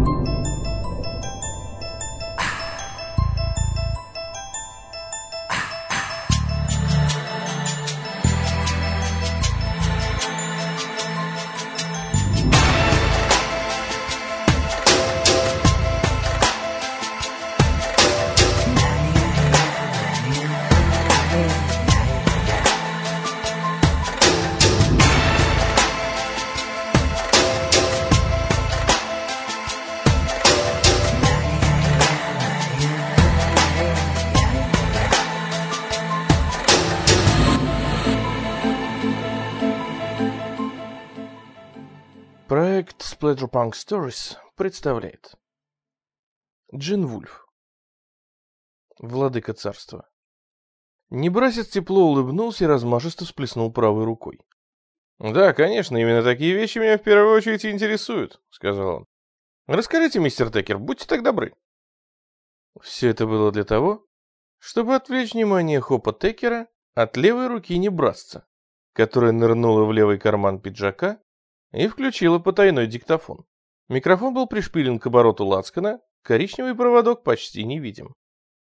Música Splatterpunk Stories представляет Джин Вульф Владыка царства Небрасец тепло улыбнулся и размашисто всплеснул правой рукой. «Да, конечно, именно такие вещи меня в первую очередь интересуют», — сказал он. «Расскажите, мистер Текер, будьте так добры». Все это было для того, чтобы отвлечь внимание Хопа Текера от левой руки Небрасца, которая нырнула в левый карман пиджака и включила потайной диктофон. Микрофон был пришпилен к обороту лацкана, коричневый проводок почти невидим.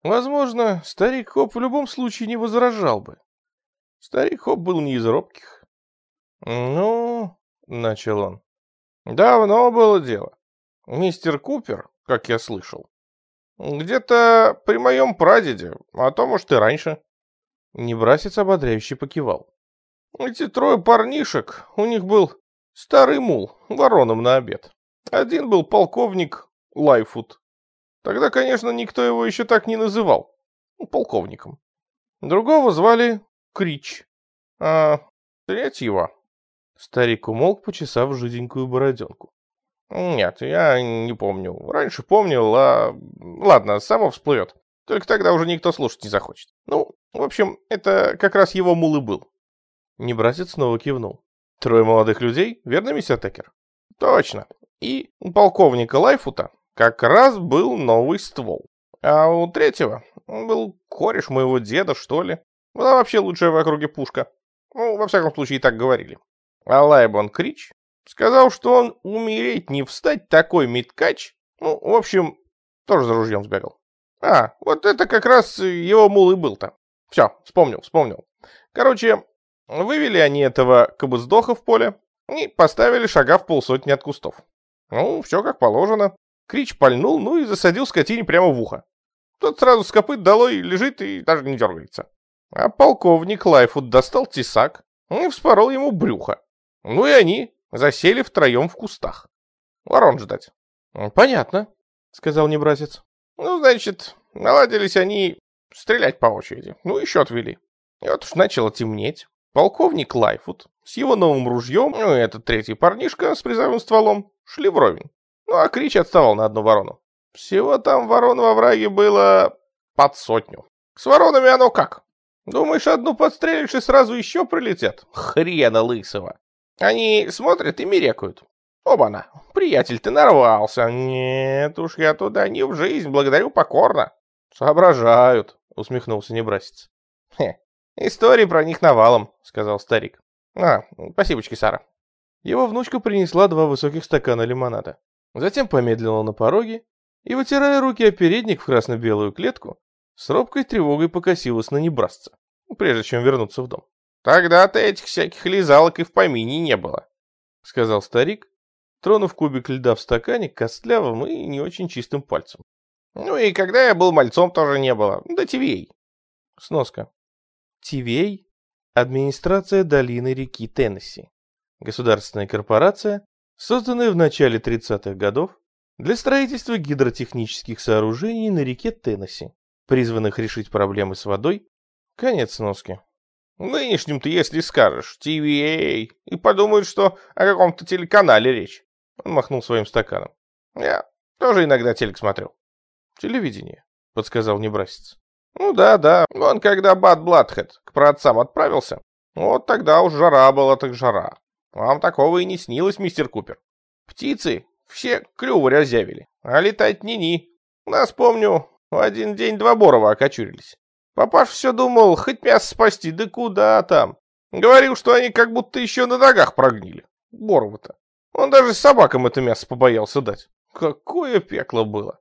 Возможно, старик Хоп в любом случае не возражал бы. Старик Хоп был не из робких. «Ну...» — начал он. «Давно было дело. Мистер Купер, как я слышал, где-то при моем прадеде, а то, может, и раньше». Небрасец ободряюще покивал. «Эти трое парнишек, у них был Старый мул, вороном на обед. Один был полковник Лайфут. Тогда, конечно, никто его еще так не называл. Ну, полковником. Другого звали Крич. А третьего... Старик умолк, почесав жиденькую бороденку. Нет, я не помню. Раньше помнил, а... Ладно, само всплывет. Только тогда уже никто слушать не захочет. Ну, в общем, это как раз его мул и был. Небратец снова кивнул. Трое молодых людей, верно, мистер Текер? Точно. И у полковника Лайфута как раз был новый ствол. А у третьего был кореш моего деда, что ли. Была вообще лучшая в округе пушка. Ну, во всяком случае, так говорили. А Лайбон Крич сказал, что он умереть не встать такой меткач. Ну, в общем, тоже за ружьем сбегал. А, вот это как раз его мул и был-то. Все, вспомнил, вспомнил. Короче, Вывели они этого кабыздоха в поле и поставили шага в полсотни от кустов. Ну, все как положено. Крич пальнул, ну и засадил скотине прямо в ухо. Тот сразу с копыт долой лежит и даже не дергается. А полковник Лайфуд достал тесак и вспорол ему брюхо. Ну и они засели втроем в кустах. Ворон ждать. «Понятно», — сказал небратец. «Ну, значит, наладились они стрелять по очереди. Ну и счет вели. И вот уж начало темнеть. Полковник Лайфут с его новым ружьем, ну этот третий парнишка с призовым стволом, шли вровень. Ну а Крич отставал на одну ворону. Всего там ворон во враге было под сотню. С воронами оно как? Думаешь, одну подстрелишь и сразу еще прилетят? Хрена лысого. Они смотрят и мерекают. Оба-на, приятель, ты нарвался. Нет уж, я туда не в жизнь, благодарю покорно. Соображают, усмехнулся небрасец. Хе, «Истории про них навалом», — сказал старик. «А, спасибочки, Сара». Его внучка принесла два высоких стакана лимонада. Затем помедлила на пороге и, вытирая руки о передник в красно-белую клетку, с робкой тревогой покосилась на небрасца, прежде чем вернуться в дом. «Тогда-то этих всяких лизалок и в помине не было», — сказал старик, тронув кубик льда в стакане костлявым и не очень чистым пальцем. «Ну и когда я был мальцом, тоже не было. Да тивей». Сноска. TVA – администрация долины реки Теннесси, государственная корпорация, созданная в начале 30-х годов для строительства гидротехнических сооружений на реке Теннесси, призванных решить проблемы с водой. Конец сноски. Нынешним-то, если скажешь, TVA, и подумают, что о каком-то телеканале речь. Он махнул своим стаканом. Я тоже иногда телек смотрю. Телевидение, подсказал небрасец. Ну да, да, он когда Бат Бладхед к праотцам отправился, вот тогда уж жара была так жара. Вам такого и не снилось, мистер Купер. Птицы все клювы разъявили, а летать ни-ни. Нас, помню, в один день два борова окочурились. Папаш все думал, хоть мясо спасти, да куда там. Говорил, что они как будто еще на ногах прогнили. Боровы-то. Он даже собакам это мясо побоялся дать. какое пекло было.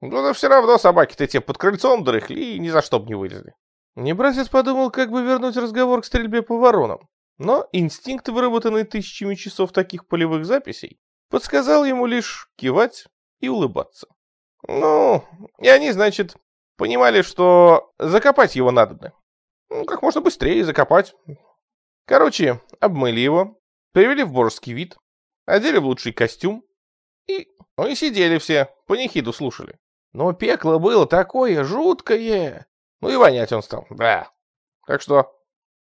Ну да все равно собаки-то те под крыльцом дрыхли и ни за что б не вылезли. Небрасец подумал, как бы вернуть разговор к стрельбе по воронам. Но инстинкт, выработанный тысячами часов таких полевых записей, подсказал ему лишь кивать и улыбаться. Ну, и они, значит, понимали, что закопать его надо. Ну, как можно быстрее закопать. Короче, обмыли его, привели в божеский вид, одели в лучший костюм и, ну, и сидели все, панихиду слушали. Но пекло было такое жуткое. Ну и вонять он стал, да. Так что,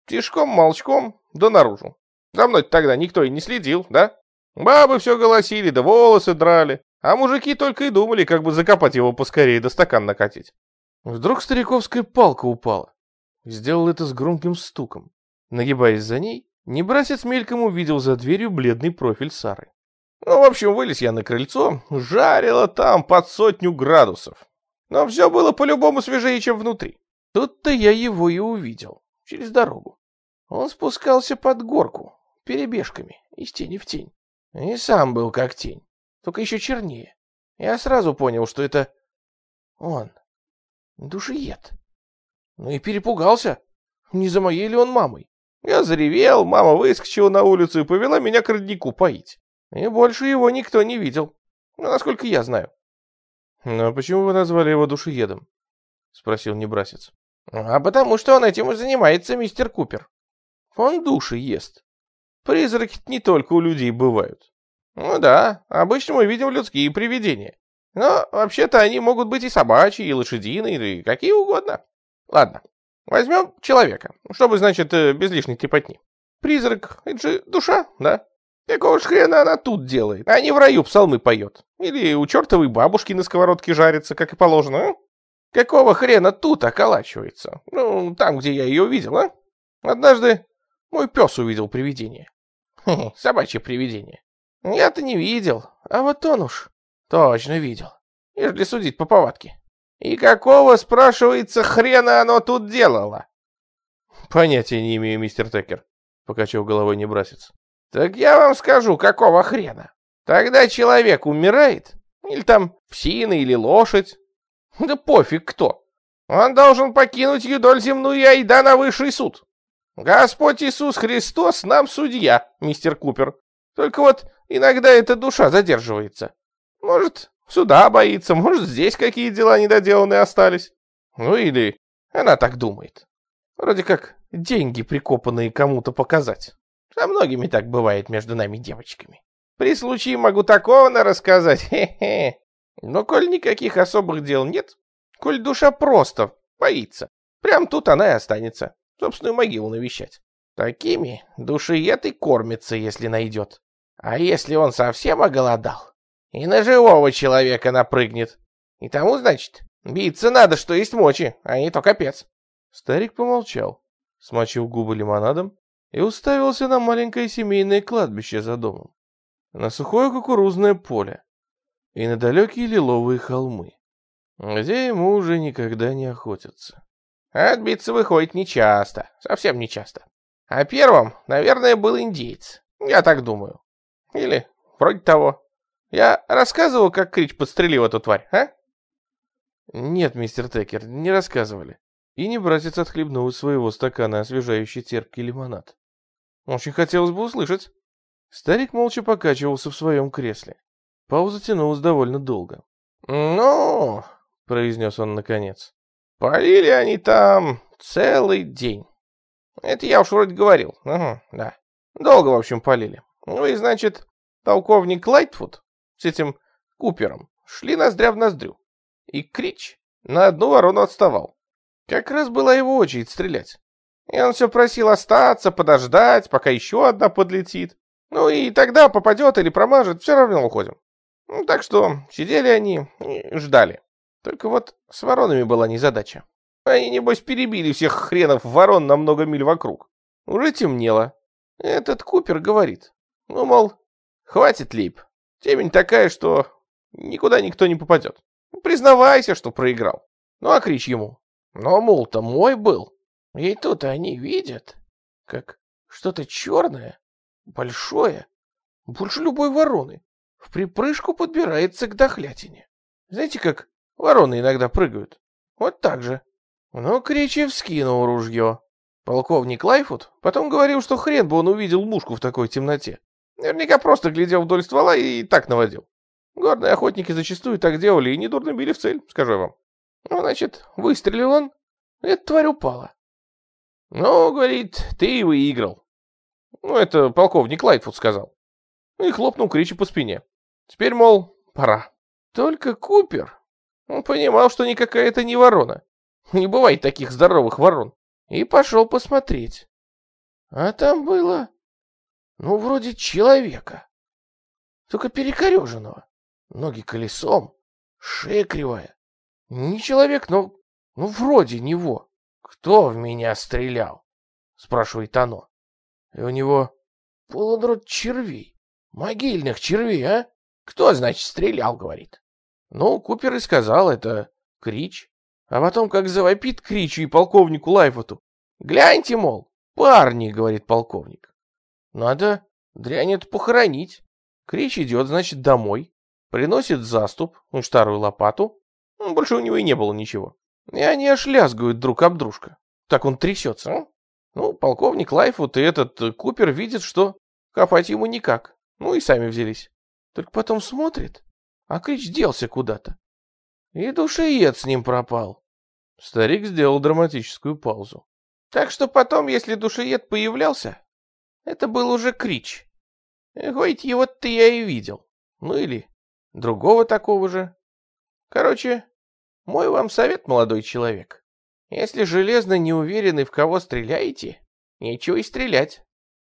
тишком-молчком, да наружу. За мной тогда никто и не следил, да? Бабы все голосили, да волосы драли. А мужики только и думали, как бы закопать его поскорее, да стакан накатить. Вдруг стариковская палка упала. Сделал это с громким стуком. Нагибаясь за ней, Небрасец мельком увидел за дверью бледный профиль Сары. Ну, в общем, вылез я на крыльцо, жарило там под сотню градусов. Но все было по-любому свежее, чем внутри. Тут-то я его и увидел, через дорогу. Он спускался под горку, перебежками, из тени в тень. И сам был как тень, только еще чернее. Я сразу понял, что это он, душиед. Ну и перепугался, не за моей ли он мамой. Я заревел, мама выскочила на улицу и повела меня к роднику поить. И больше его никто не видел, насколько я знаю. — а почему вы назвали его душеедом? — спросил Небрасец. — А потому что он этим и занимается, мистер Купер. Он души ест. Призраки не только у людей бывают. Ну да, обычно мы видим людские привидения. Но вообще-то они могут быть и собачьи, и лошадиные, и какие угодно. Ладно, возьмем человека, чтобы, значит, э, без лишней трепотни. Призрак — это же душа, да? Какого ж хрена она тут делает, а не в раю псалмы поет? Или у чертовой бабушки на сковородке жарится, как и положено, а? Какого хрена тут околачивается? Ну, там, где я ее видел, а? Однажды мой пес увидел привидение. Хе -хе, собачье привидение. Я-то не видел, а вот он уж точно видел. Ежели судить по повадке. И какого, спрашивается, хрена оно тут делало? Понятия не имею, мистер Текер, покачал головой небрасец. Так я вам скажу, какого хрена. Тогда человек умирает, или там псина, или лошадь, да пофиг кто. Он должен покинуть юдоль земную айда на высший суд. Господь Иисус Христос нам судья, мистер Купер. Только вот иногда эта душа задерживается. Может, сюда боится, может, здесь какие дела недоделанные остались. Ну или она так думает. Вроде как деньги, прикопанные кому-то показать. Со многими так бывает между нами девочками. При случае могу такого рассказать, хе-хе. Но коль никаких особых дел нет, коль душа просто боится, прям тут она и останется, собственную могилу навещать. Такими душиед и кормится, если найдет. А если он совсем оголодал, и на живого человека напрыгнет. И тому, значит, биться надо, что есть мочи, а не то капец. Старик помолчал, смочил губы лимонадом и уставился на маленькое семейное кладбище за домом, на сухое кукурузное поле и на далекие лиловые холмы, где ему уже никогда не охотятся. Отбиться выходит нечасто, совсем нечасто. А первым, наверное, был индейец, я так думаю. Или вроде того. Я рассказывал, как Крич подстрелил эту тварь, а? Нет, мистер Текер, не рассказывали. И не братец отхлебнул из своего стакана освежающий терпкий лимонад. Очень хотелось бы услышать. Старик молча покачивался в своем кресле. Пауза тянулась довольно долго. «Ну...» — произнес он наконец. «Полили они там целый день. Это я уж вроде говорил. Угу, да. Долго, в общем, полили. Ну и, значит, полковник Лайтфуд с этим Купером шли ноздря в ноздрю. И Крич на одну ворону отставал. Как раз была его очередь стрелять. И он все просил остаться, подождать, пока еще одна подлетит. Ну и тогда попадет или промажет, все равно уходим. Ну, так что сидели они и ждали. Только вот с воронами была незадача. Они, небось, перебили всех хренов ворон на много миль вокруг. Уже темнело. Этот Купер говорит. Ну, мол, хватит лип. Темень такая, что никуда никто не попадет. Признавайся, что проиграл. Ну, а кричь ему. Но, мол-то мой был. И тут они видят, как что-то черное, большое, больше любой вороны, в припрыжку подбирается к дохлятине. Знаете, как вороны иногда прыгают? Вот так же. Но Кричев скинул ружье. Полковник Лайфут потом говорил, что хрен бы он увидел мушку в такой темноте. Наверняка просто глядел вдоль ствола и так наводил. Горные охотники зачастую так делали и недурно били в цель, скажу я вам. Ну, значит, выстрелил он, и эта тварь упала. Ну, говорит, ты выиграл. Ну, это полковник Лайтфуд сказал. И хлопнул Кричи по спине. Теперь, мол, пора. Только Купер, он понимал, что никакая это не ворона. Не бывает таких здоровых ворон. И пошел посмотреть. А там было, ну, вроде человека. Только перекореженного. Ноги колесом, шея кривая. Не человек, но, ну, вроде него. Кто в меня стрелял? Спрашивает оно. И у него полон рот червей. Могильных червей, а? Кто, значит, стрелял, говорит. Ну, Купер и сказал, это Крич. А потом как завопит Кричу и полковнику Лайфоту. Гляньте, мол, парни, говорит полковник. Надо дрянь это похоронить. Крич идет, значит, домой. Приносит заступ, ну, старую лопату. Больше у него и не было ничего. И они аж лязгают друг об дружка. Так он трясется, а? Ну, полковник Лайфут и этот э, Купер видят, что копать ему никак. Ну и сами взялись. Только потом смотрит, а Крич делся куда-то. И душеед с ним пропал. Старик сделал драматическую паузу. Так что потом, если душеед появлялся, это был уже Крич. Хоть его-то я и видел. Ну или другого такого же. Короче, мой вам совет, молодой человек. Если железно не уверены, в кого стреляете, нечего и стрелять.